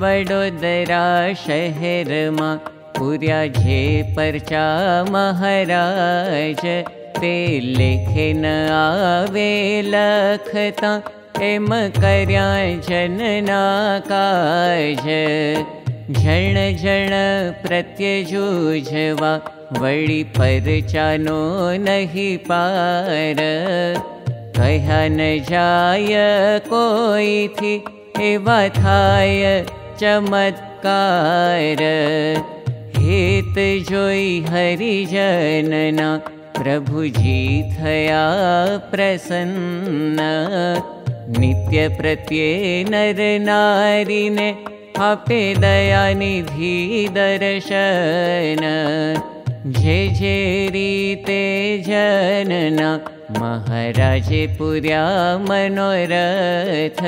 वडोदरा शहरमा पुर्या जे परचा महाराज ते लेखे न आवे लखता प्रत्यजुझवा वळि परचानो नहि पार। कह्या न कोई थी एवा थाय चमत्कार। हेत हरिजनना प्रभुजी थया प्रसन्न नित्य प्रत्ये नर नारिने आपे दयानिधि दर्शन। जे जे रीते जनना महाराजे पुर्या मनोरथ।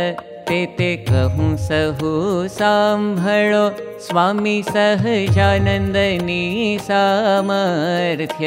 ते ते कहूँ सहु सांभळो स्वामी सहजानन्दनी सामर्थ्य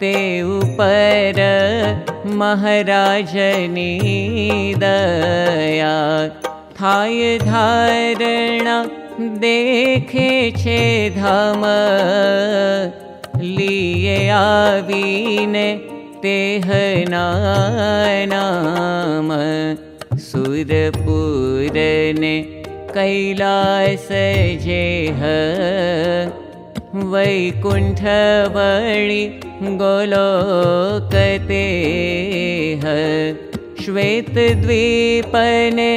ते उपर महाराजनी दया। थाय धारणा देखे छे धाम। लिए आवीने तेह नाम। सुरपुरने कैलास जेह वैकुण्ठवळि गोलोकते श्वेतद्वीपने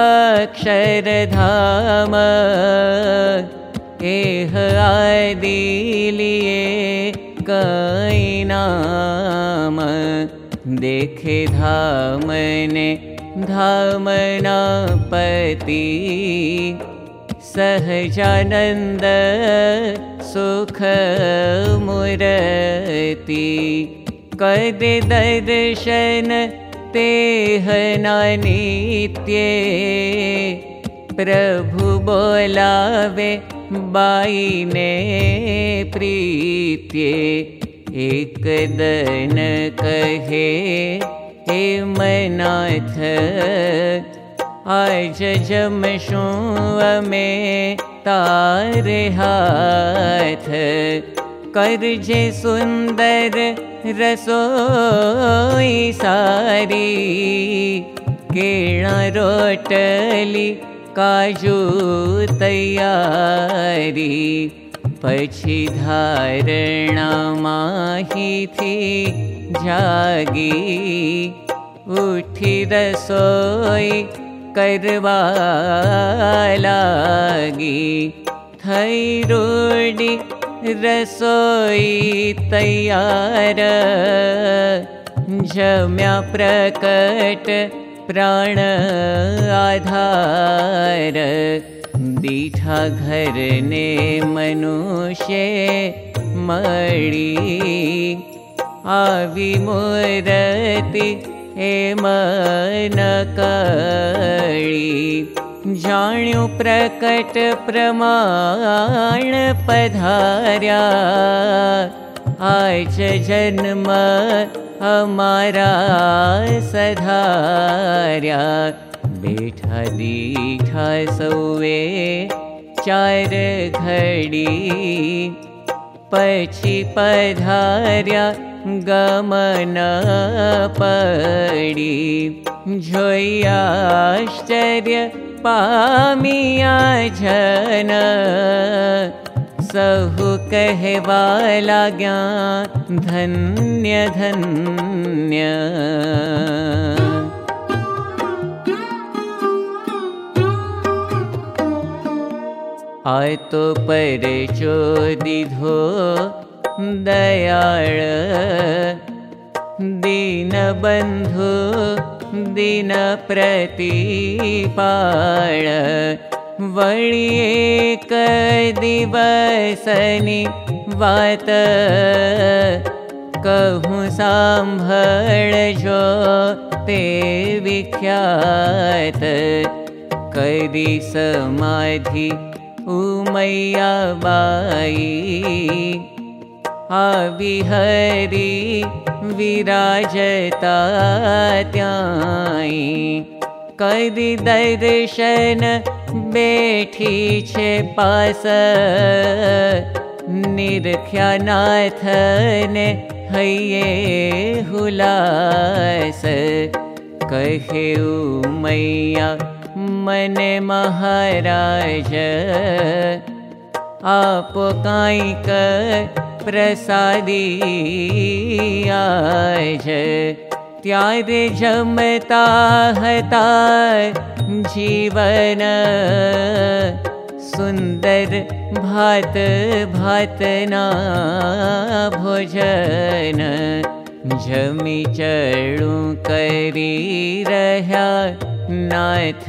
अक्षरधाम एह आदिलिये कैनाम देखे धामने धामना पति सहजानन्द सुख मुरति। कदे दर्शन नित्ये प्रभु बोलावे बाईने प्रीत्ये। एक दन कहे मनाथ आमशु मे तारहा कर्ज सुन्दर रसोई सारी केणा रोटली काजू तयारि। पशी धारण माहि जागी। उठी रसोई करवा लागी थै रोडी रसोई तैयार। जम्या प्रकट प्राण आधार। बीठा घरने मनुष्ये मि आवि मूरति हे मन कळी जाण्यो प्रकट प्रमाण पधार्या जन्म हमारा सधार्या सौवे चार पधार्या गमन पडी। जोयाश्चर्य पामिया जन सहु कहवाला ज्ञान धन्य धन्य। आय पर चोदिधो दयाळ। दीन बंधु दीन दिवसनी वात। कहूँ सांभळजो ते विख्यात। करी समाधि उमैया बाई आविहरी विराजता त्याई कदी दर्शन बेठी छे पास। निरख्यानाथने हये हुलास। कहे मैया मने महाराज आप काईक प्रसादी त्यारे जमता जीवन। सुंदर भात भातना भोजन। जमी चढ़ू करी रहा नाथ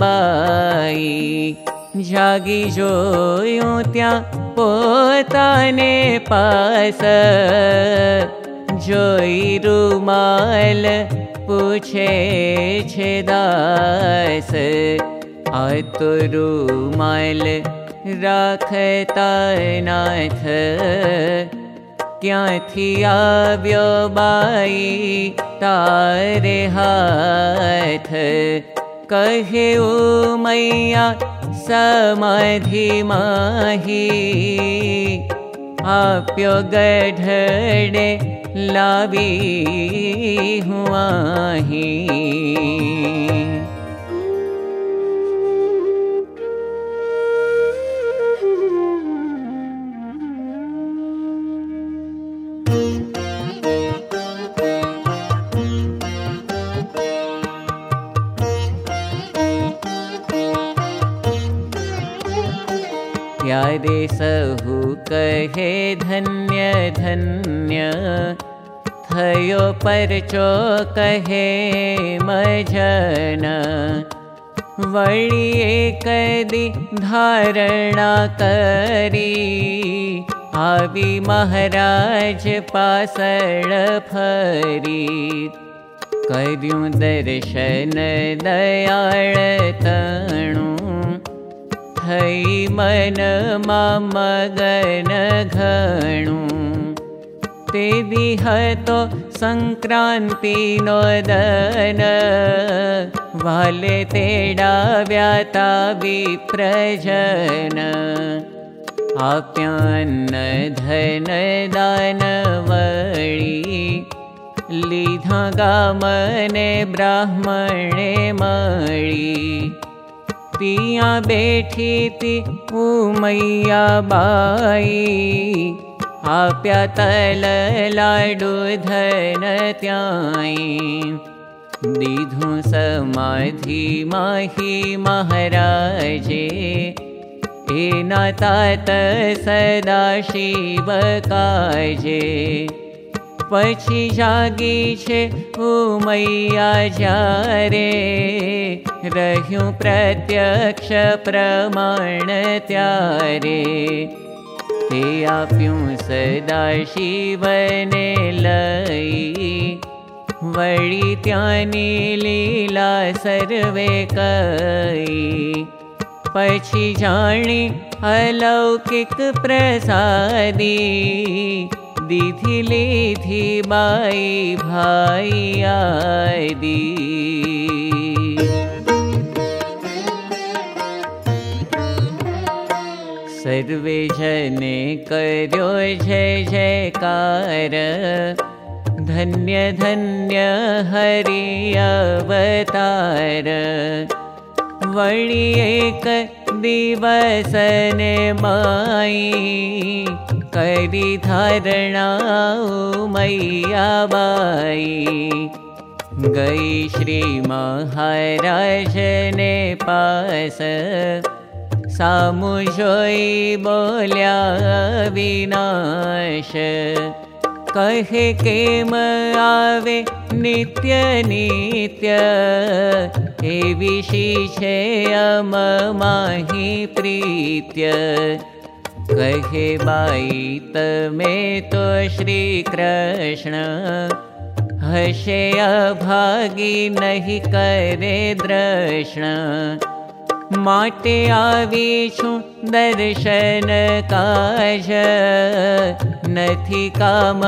बाई। जागी जोयूं त्या पोताने पास। जोई रुमाल पूछे छे दास। आ तो रुमाल राखता नाथ क्याथी आव्यो बाई तारे हाथ कहे ओ मैया समाधि माही आप्यो गढ़े लावी हुआ ही यारे सहु कहे धन्य धन्य। थयो परचो कहे मजन। वळिये कदी धारणा करी। आवी महाराज पासळ फरी। कर्यूं दर्शन दयाळ तणु मन मा मगन घणु। ते दिहतो संक्रांति नोदन। वाले तेडा व्याता विप्रजन। आप्यान्न धन दान वळी। लीधा गामने ब्राह्मणे मळी ती उमैया बाई। आप्या तल लाडू धन त्याई। दीधु समाधि माही महाराजे। एना तात सदा शिव काजे पछी जागी छे उमैया जारे। रह्यु प्रत्यक्ष प्रमाण ते शिवने लई। वळी त्यानी लीला सर्वे कई। पछी जाणी अलौकिक प्रसादी दीधी लीधी बाई भाई आदि। सर्वे जने कर्यो जय जयकार। धन्य धन्य हरि अवतार। वळि एक दिवसने माई करी धारणा मैया बाई। गई श्री महाराजने पास सामु जोई बोल्या विनाश। कहे केम आवे नित्य नित्य एविषि छे अम माही प्रीत्य कहे बाई तमे तो श्री कृष्ण हसे अभागी नहीं करे दृष्ण। माटे आवीछु दर्शन काज। नथी काम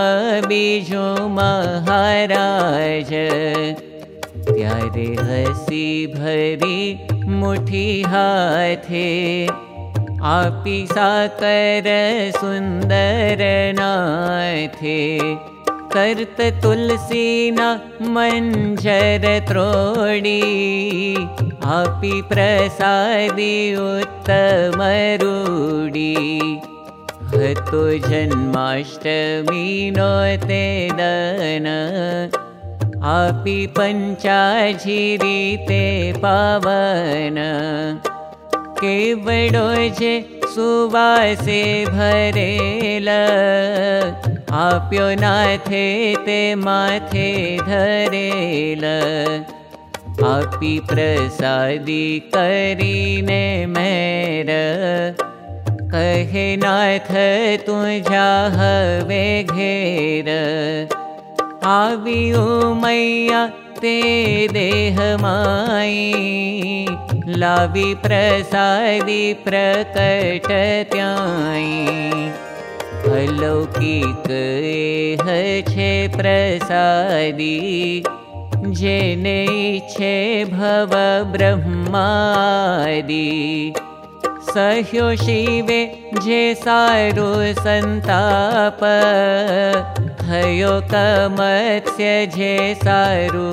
बीजो महाराज। त्यारे हसी भरी मुठी हाथे आपी साकर सुंदर नाथे कर्त तुलसीना मंजर त्रोडी आपी प्रसादी उत्तम रूडी हतो जन्माष्टमी नो ते दन आपी पंचाजी रीते पावन केवडो जे सुवासे भरेल। आप्यो नाथे ते माथे धरेल। आपी प्रसादी करीने मेर। कहे नाथ तुझा हवे घेर। आवियो मैया ते देह माई लावी प्रसादी प्रकट त्याई। अलौकिक छे प्रसादी भव ब्रह्मादि। सह्यो शिवे जे सारो संताप थयो कमत्स्य जे सारु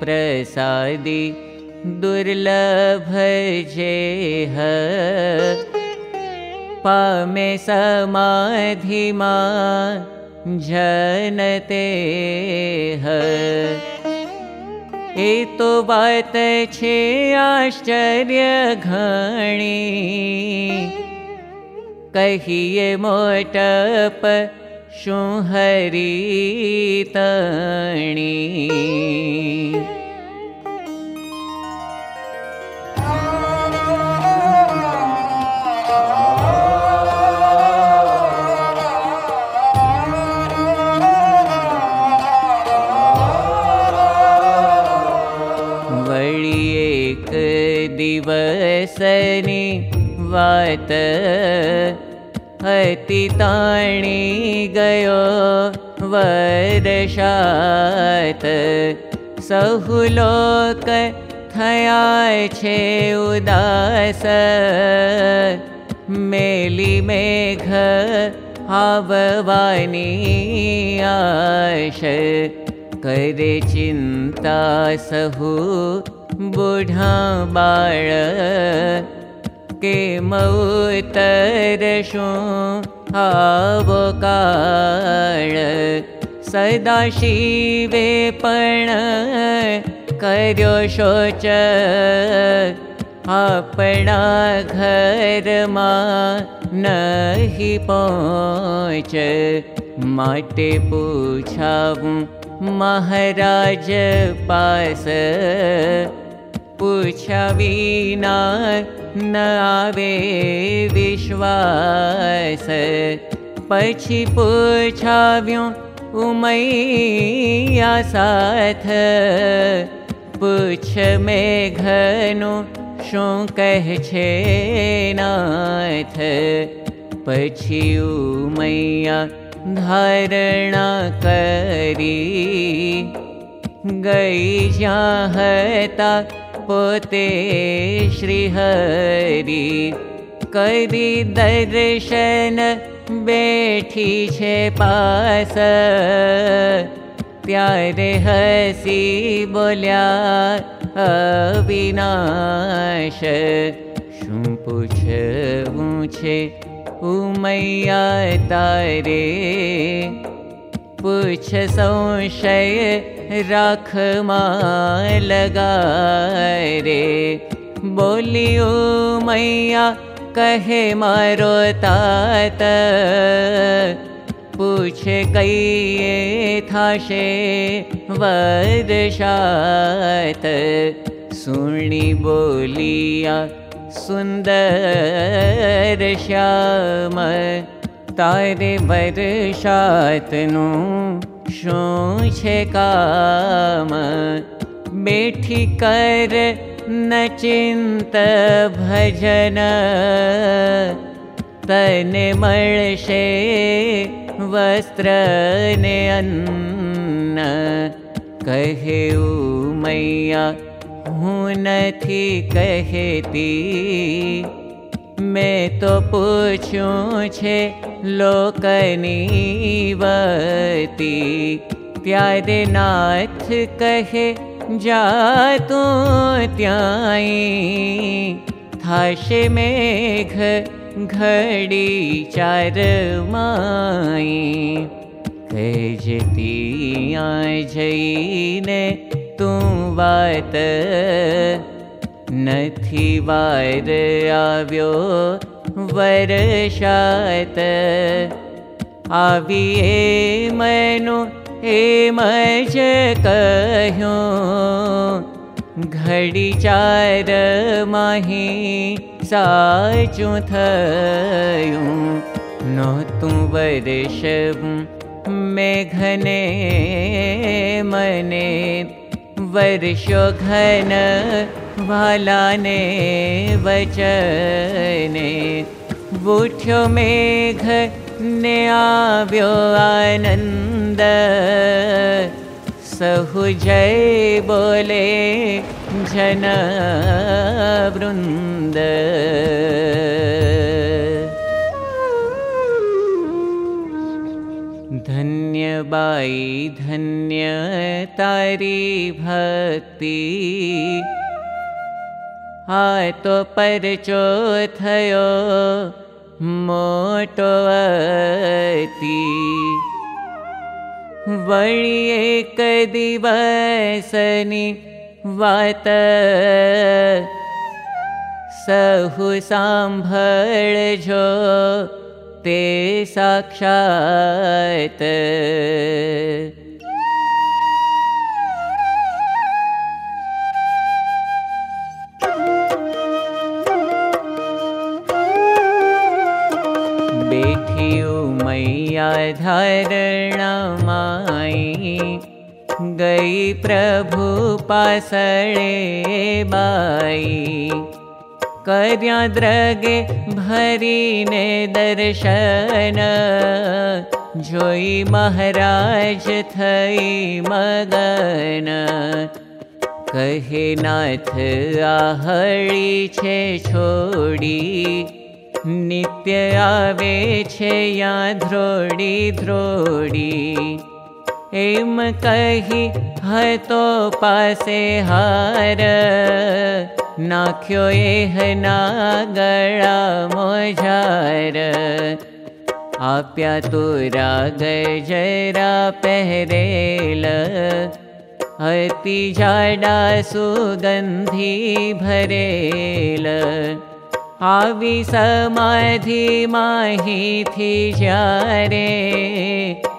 प्रसादी दुर्लभ जेह पामे समाधिमा जनते ह तो बात छे आश्चर्य घणी। कहिए मोटप हरी तणी। दिवसनि वात अति ताणी गयो वर्षात सहुलोक थया छे उदास। मेली मेघ आववानी आश। करे चिंता सहु बुढा बाळ। के मौतरशु आवो काळ सदा शिवे शोच अपना घर मा नहि माटे पूछाऊं महाराज पास पुच्छवीनावे विश्वास। पछि पुच्छव्यो उमैया साथ। पुच्छ मेघनु शुं पूविश्वासु नाथ। पछि उमैया धारणा करी। गई जाता હતા પોતે શ્રી હરી કરી દર્શન બેઠી છે પાસ ત્યારે હસી બોલ્યા अविनाश शु पूछे उमैया तारे पूछ संशय राख मा लगारे बोली उमैया कहे मारो तात। पूछे कैये थाशे वदशात सुणी बोलिया सुन्दर तारे वर्षातनु शो छे काम कर न चिन्त भजन। तने मळशे वस्त्र ने अन्न। कहे मैया हूँ कहती मैं तो पूछूं छे लोकनी वती त्यारे नाथ कहे जा तू त्याई थाशे मेघ चार माई कहती जईने तू बात वार आव्यो वर्षात। आविए मनु एम ज कह्यो घड़ी चार माही साचु थयूं। नोतु वर्ष मेघने मने वर्षो घन वालाने वचने। बूठ्यो मेघ ने आव्यो आनन्द। सहु जय बोले जन बाई धन्य तारी भक्ति। आ तो परचो थयो मोटो अती। वळी एक दिवसनि वात। सहु साम्भळजो ते साक्षात्। धारणा माई गई प्रभु पासळे बाई कर्या द्रगे भरीने दर्शन। जोई महाराज थई मगन। कहे नाथ आहळी छे छोड़ी। नित्य आवे छे या ध्रोड़ी ध्रोड़ी एम कही है तो पासे हार। नाख्यो एह ना गड़ा मोजार आप्या तोरा गजरा पहरेल। अति जाडा सुगन्धी भरेल। आवी समाधि माही जारे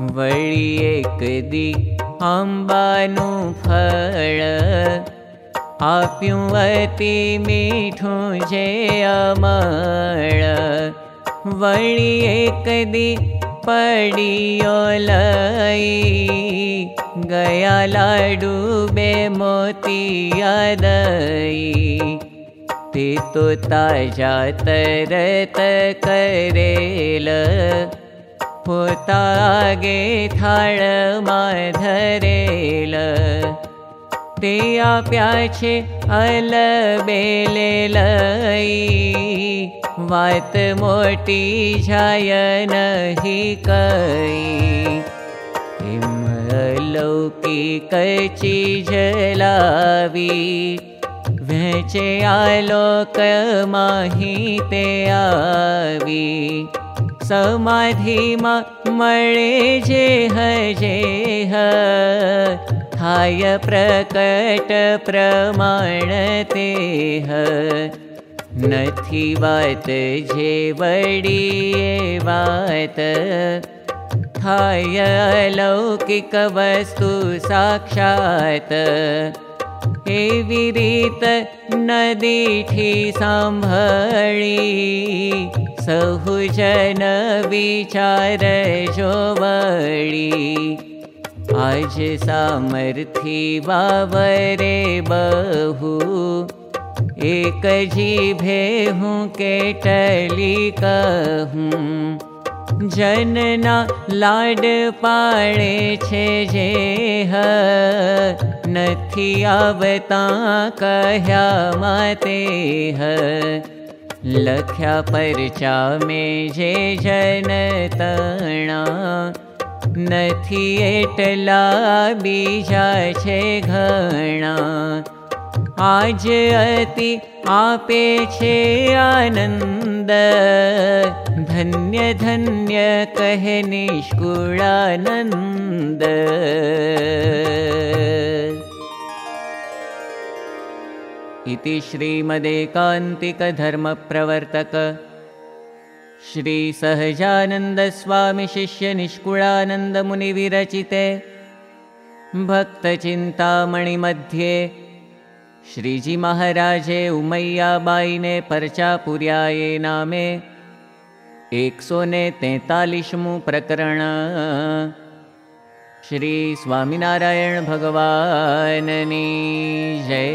वळी एक दी अंबानु फळ। आप्यूं अति मीठू जे अमळ। वळी एक दी पडियो लई। गया लाडू बे मोतिया दई ते तो ताजा तरत करेल पोतागे थाळ माधरेल। ते आप्याचे अल लई वात मोटी जाय नहीं कई। लौकिक चीज लावी वेचे आलोक माही ते आवी जे हजे ह थाय प्रकट प्रमाण ते ह वात थाय लौकिक वस्तु साक्षात्। एवी रीत नदीठी सांभळी सहुजन विचार जोवळी। आज सामर्थी वावरे बहु। एक जीभे हूँ केटली कहूँ। जनना लाड पाड़े नथी आवता कहया माते ह लख्या परचा में जे जन तणा नथी एटला बीजा आज अति आपे छे आनंद। धन्य धन्य कहे निष्कुळानन्द इति श्रीमदेकान्तिकधर्मप्रवर्तक। श्रीसहजानन्दस्वामिशिष्यनिष्कुळानन्दमुनिविरचिते भक्तचिन्तामणिमध्ये श्रीजी महाराजे उमैयाबाईने परचापुर्याये नामे एकसो ने तेतालीसमु प्रकरण श्री स्वामिनारायण भगवाननी जय